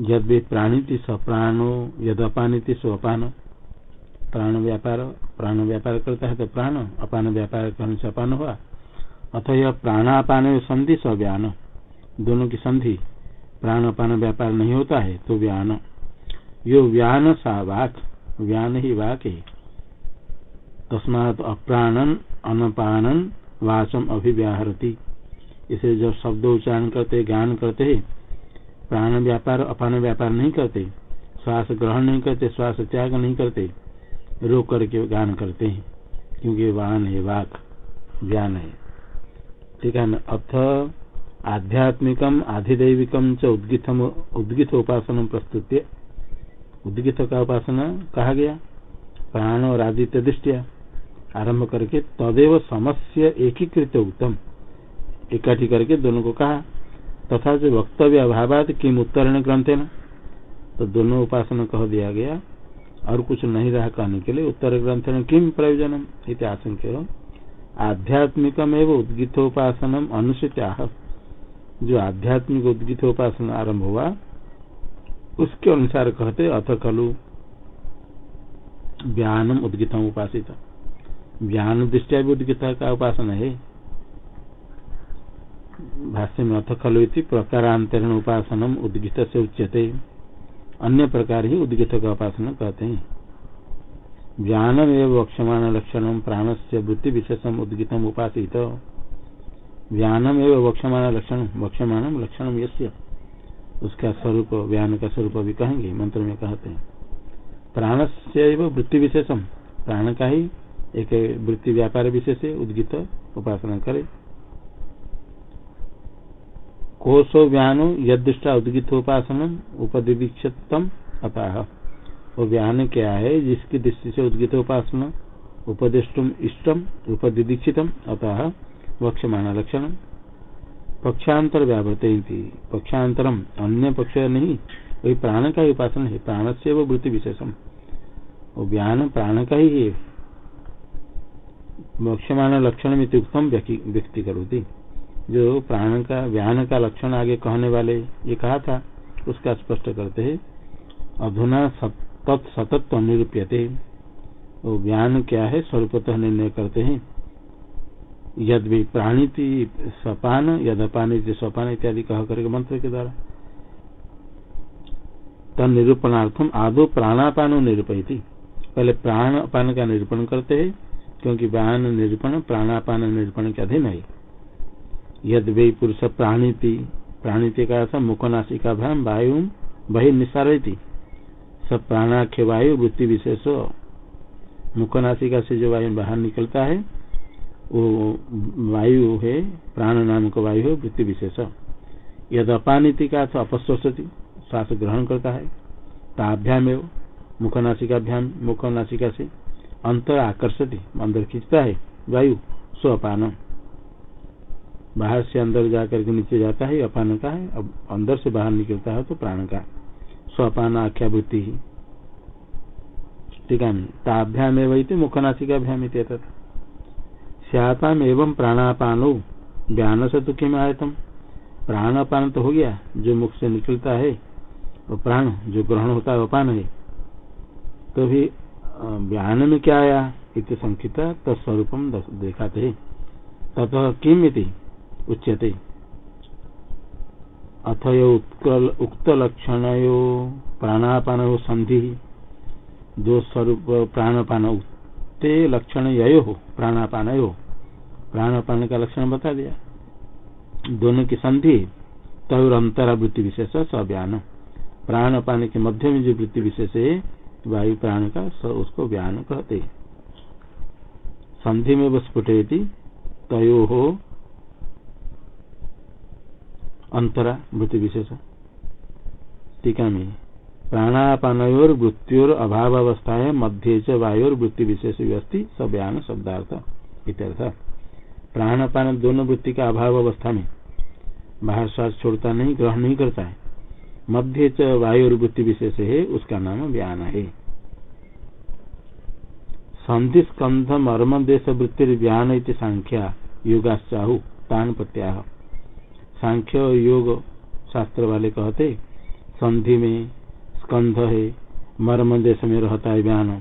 यद वे प्राणिति स प्राणो, यद अपानिति सो अपान। प्राण व्यापार प्राण व्यापार करता है तो प्राण, अपान व्यापार करने से अपान हुआ। अथ यह प्राणापान संधि स व्यान दोनों की संधि प्राण अपान व्यापार नहीं होता है तो व्यान। यो व्यान सा वाक, व्यान ही वाक है। तस्मात अप्राणन, अनपानन, वाचम अभिव्याहरती। इसे जब शब्द उच्चारण करते, ज्ञान करते है, प्राण व्यापार, अपान व्यापार नहीं करते, श्वास ग्रहण नहीं करते, श्वास त्याग नहीं करते, रोक करके गान करते हैं, क्योंकि वाहन है वाक ज्ञान है। ठीक है अथ च उद्गितम उद्गित उपासन प्रस्तुत उद्गित का उपासना? कहा गया? प्राण और आदित्य दृष्टिया आरंभ करके तदेव समस्य एकीकृत उत्तम। इकट्ठी करके दोनों को कहा। तथा जो वक्तव्य अभाव किम उत्तरण ग्रंथ है तो दोनों उपासना कह दिया गया। और कुछ नहीं रहा कहने के लिए उत्तर ग्रंथ किम प्रयोजन आशंक्य आध्यात्मिकम एवं उद्गितोपासनम अनुचित जो आध्यात्मिक उद्गितोपासना आरंभ हुआ, उसके अनुसार कहते, अथ खलु ज्ञानम उद्गितम उपासित। ज्ञान दृष्टिया भी उद्गित का उपासना है। भाष्य में अथ खलु प्रकारांतरण उपासनम उद्गित से उच्यते। अन्य प्रकार ही उद्गित का उपासना कहते हैं। ज्ञानम एवं वक्षमान लक्षण प्राण से वृत्ति विशेषम उद्गितम उपासित। ज्ञानम एवं वक्षमान लक्षण वक्षमान लक्षण यश्य उसका स्वरूप ज्ञान का स्वरूप भी कहेंगे, मंत्र में कहते हैं। प्राण से वृत्ति विशेषम प्राण का ही एक वृत्ति व्यापार विशेष उद्गित, उपासना करे। कोशो व्यानो यदृष्टा उद्गित उपासन उपदीक्षितम अतः। वो व्यान क्या है, जिसकी दृष्टि से उद्गित उपासना, उपदिष्टुम इष्टम उपदीक्षितम अतः वक्षमाण लक्षण पक्षांतर व्यावृत पक्षांतरम अन्य पक्ष नहीं, वही प्राण का उपासना है। प्राण से वो वृत्ति विशेषम। वो ज्ञान प्राण का ही है। वक्षमाण लक्षण में उत्तम व्यक्ति करोती। जो प्राण का व्यान का लक्षण आगे कहने वाले, ये कहा था, उसका स्पष्ट करते हैं। अधुना तत्सतत्व निरूप्यते। वो ज्ञान क्या है, स्वरूपतः निर्णय करते हैं। यद भी प्राणीति सपान यदपान सपान इत्यादि कह करके मंत्र के द्वारा। तन निरूपणार्थम आदो प्राणापान निरूपयती। पहले प्राण अपान का निरूपण करते हैं, क्योंकि व्यान निरूपण, प्राणापान निरूपण के अधीन है। यद वे पुरुष प्राणीति प्राणीति का मुखनाशिका भ्याम वायु बहि निसारती सब प्राणाख्य वायु, वृत्ति विशेष मुखनाशिका से जो वायु बाहर निकलता है, वो वायु है, प्राण नाम का वायु है, वृत्ति विशेष यद अपानीति का अर्थ अपस्वसती श्वास ग्रहण करता है। ताभ्याम एवं मुखनाशिकाभ्याम मुखनाशिका से अंतर आकर्षति, अंदर खींचता है, वायु स्व अपान बाहर से अंदर जाकर के नीचे जाता है, अपान का है, अब अंदर से बाहर निकलता है तो प्राण का। स्वपान आख्या टीका में ताभ्याम एवं मुखनाशिकाभ्याम श्याताम एवं प्राणापानो व्यान से तो किम आयतम? प्राणापान तो हो गया, जो मुख से निकलता है, वो प्राण, जो ग्रहण होता है अपान है। तो भी व्यान में क्या आया? इत संकिता तत्स्वरूपम देखाते तथा किम इति उच्यते। अथ उक्त लक्षण प्राणापान संधि, जो स्वरूप प्राणपान उक्ते लक्षण यो हो प्राणापान यो प्राणपान का लक्षण बता दिया। दोनों की संधि तय अंतरावृत्ति विशेष, सव्यान। प्राण पाने के मध्य में जो वृत्ति विशेष है, वायु प्राण का उसको व्यान कहते संधि में स्फुटे तयो हो अंतरा वृत्ति विशेष। टीका में प्राणापानयोर वृत्तियोर अभाव अवस्था है मध्य च वायोर वृत्ति विशेष व्यस्ति सब्यान शब्दार्थ इत्यर्थ। प्राणपान दोनों वृत्ति का अभाव अवस्था में बाहर श्वास छोड़ता नहीं, ग्रहण नहीं करता है। मध्य च वायुर वृत्ति विशेष है, उसका नाम व्यान है। संधि स्कंध मर्म देश वृत्ति व्यान सांख्या योगाचाहु तान प्रत्याह। सांख्य योग शास्त्र वाले कहते, संधि में स्कंध है, मर्म देश में रहता है व्यान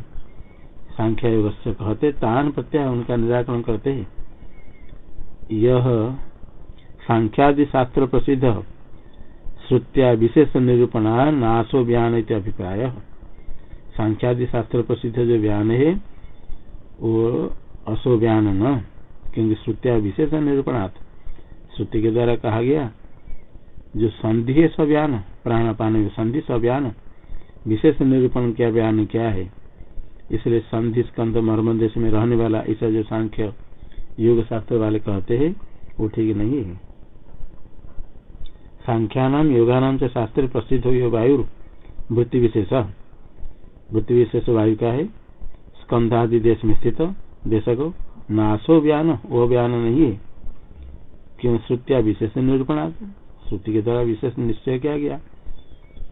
सांख्या योग से कहते, तान प्रत्याह उनका निराकरण करते हैं। यह सांख्यादि शास्त्र प्रसिद्ध, श्रुत्या विशेष निरूपणा नाशो व्यान अभिप्राय। सांख्यादि शास्त्र प्रसिद्ध जो बयान है, वो असो व्यान न क्योंकि श्रुत्या विशेष निरूपणात्। श्रुति के द्वारा कहा गया, जो संधि है सव्यान प्राणापान संधि सव्यान विशेष निरूपण क्या बयान क्या है? इसलिए संधि, स्कंद मर्म देश में रहने वाला ऐसा जो सांख्य योग शास्त्र वाले कहते हैं, वो ठीक नहीं है। सांख्यानाम, योगानाम से शास्त्र प्रसिद्ध हुई वायु, वृत्ति विशेष। वृत्ति विशेष वायु का है, स्कंधादि देश में स्थित देश को नाशो व्यान वो व्यान नहीं है। क्यों श्रुतिया विशेष निरूपण श्रुति के द्वारा विशेष निश्चय किया गया।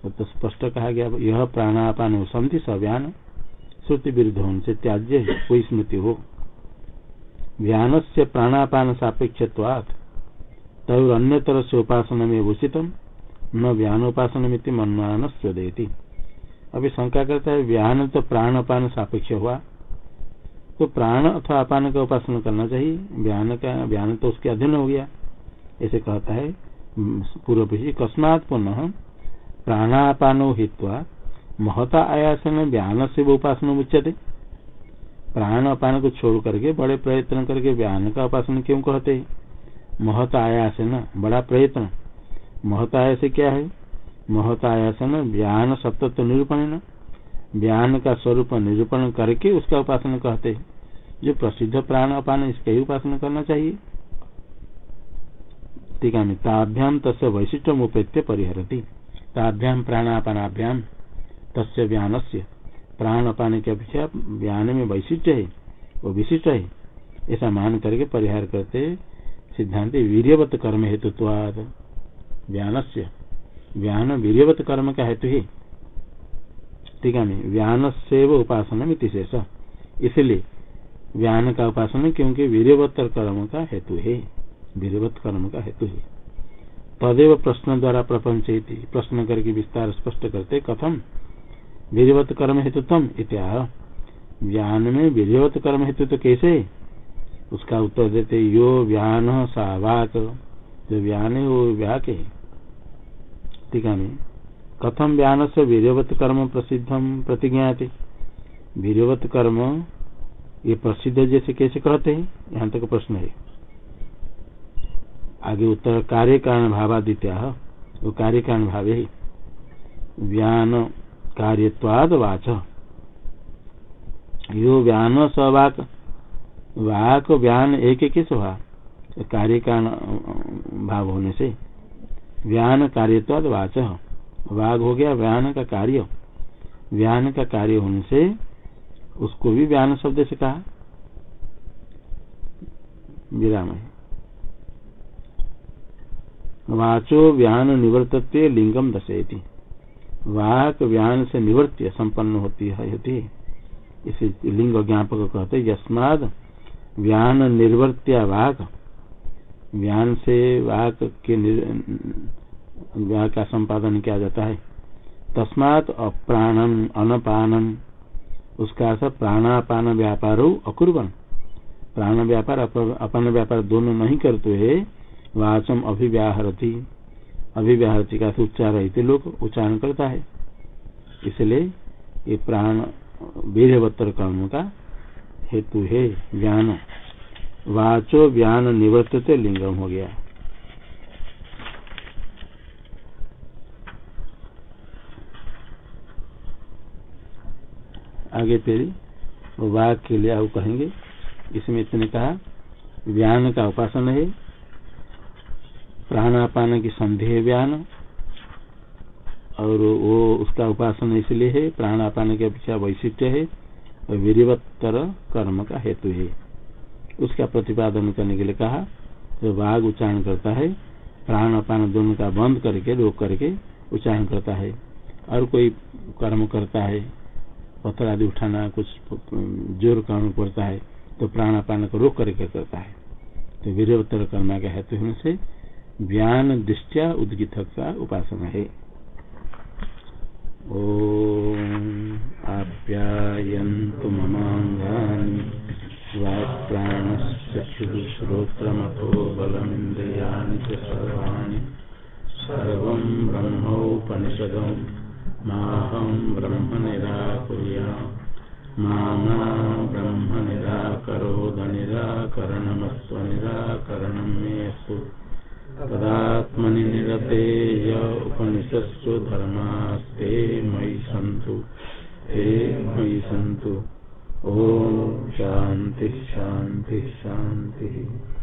तो स्पष्ट कहा गया, यह प्राणापान संति सव्यान। श्रुति विरुद्ध होने से त्याज्य कोई स्मृति हो। व्यान से प्राणापान सापेक्ष तय अन्यतर से उपासना में भूषितम, न व्यानोपासन मिति मनमान स्वदेती। अभी शंका करता है, व्यान तो प्राणपान सापेक्ष हुआ। तो प्राण अथवा अपान का उपासना करना चाहिए। व्यान का, व्यान तो उसके अधीन हो गया। ऐसे कहता है पूर्व कस्मात पुनः प्राणापानो हित्वा महता आयासन व्यान से वो उपासना उच्चते प्राण अपान को छोड़ करके, बड़े प्रयत्न करके व्यान का उपासना क्यों कहते महत आयासन, बड़ा प्रयत्न। महत आयास क्या है? महत आयासन, व्यान सप्तत्व निरूपण व्यान का स्वरूप निरूपण करके उसका उपासना कहते जो प्रसिद्ध प्राण अपान इसका ही उपासना करना चाहिए। टीका में ताभ्याम तस् वैशिष्ट उपेत्य परिहरती। ताभ्याम प्राणापानाभ्याम तस् व्यान से प्राण अपान की अपेक्षा व्यान में वैशिष्ट है वो विशिष्ट है ऐसा मान करके परिहार करते सिद्धांत वीरवत कर्म हेतुत्वाद व्यान से व्यान वीरवत कर्म का हेतु है ठीक है व्यान से वो उपासना में शेष। इसलिए व्यान का उपासना क्योंकि वीरवत्तर कर्म का हेतु। है वीरवत कर्म का हेतु है। तदेव प्रश्न द्वारा प्रपंच प्रश्न करके विस्तार स्पष्ट करते कथम? विधिवत कर्म हेतु तम इत्या। व्यान में विधिवत कर्म हेतु तो कैसे? उसका उत्तर देते, यो व्यान सावाक जो व्यान है, वो व्याक है। टीका में कथम व्यान से वीरवत कर्म प्रसिद्धम प्रतिज्ञा वीरवत कर्म ये प्रसिद्ध जैसे कैसे कहते हैं? यहाँ तक प्रश्न है। आगे उत्तर कार्य कारण भावादित्या। वो कार्य कारण भाव है। व्यान कार्यवाद वाच। यो व्यान सवाक वाक व्यान एक किस हुआ कार्य कारण भाव होने से। व्यान कार्यवाद वाच। वाघ हो गया व्यान का कार्य। व्यान का कार्य होने से उसको भी व्यान शब्द से कहा। विराम है। वाचो व्यान निवर्तत्व लिंगम दशेती। वाक व्यान से निवर्त्य संपन्न होती है, होती इसे लिंग ज्ञापक कहते यस्माद व्यान निर्वर्त्या वाक। व्यान से वाक के व्याक का संपादन किया जाता है। तस्मात अप्राणम अनपानन उसका अर्थ प्राणापान व्यापार अकुर्बन प्राण व्यापार अपन व्यापार दोनों नहीं करते है। वाचम अभिव्याहरती। अभिव्याहरती का उच्चारित लोग उच्चारण करता है। इसलिए ये प्राण वीरवत्तर कर्म का हेतु है, ज्ञान। वाचो ज्ञान निवर्तते लिंगम हो गया। आगे फिर वाक के लिए आप कहेंगे, इसमें इतने कहा, ज्ञान का उपासना है प्राणापान की संधि है व्यान। और वो उसका उपासन इसलिए है, प्राणापान की अपेक्षा वैशिष्ट है, और वीरवत्तर कर्म का हेतु है। उसका प्रतिपादन करने के लिए कहा, जो बाघ उच्चारण करता है प्राण अपान दोनों का बंद करके, रोक करके उच्चारण करता है। और कोई कर्म करता है, पत्थर आदि उठाना, कुछ ज़ोर कर्म करता है तो प्राणापान को रोक करके करता है। तो वीरोत्तर कर्मा का हेतु होने से ज्ञान दृष्टिया उद्गित का उपासना है। आप्यायन्तु ममाङ्गानि वाक्प्राणश्चक्षुश्रोत्रमथो बलमिन्द्रियाणि च सर्वाणि। माहं ब्रह्म निराकुर्या ब्रह्म निराकरोद निराकरणमस्त्वनिराकरणं मे अस्तु तदात्मनि निरतेय उपनिषत्सु धर्मास्ते मयि सन्तु। हे मयि सन्तु। ॐ शान्तिः शान्तिः शान्तिः।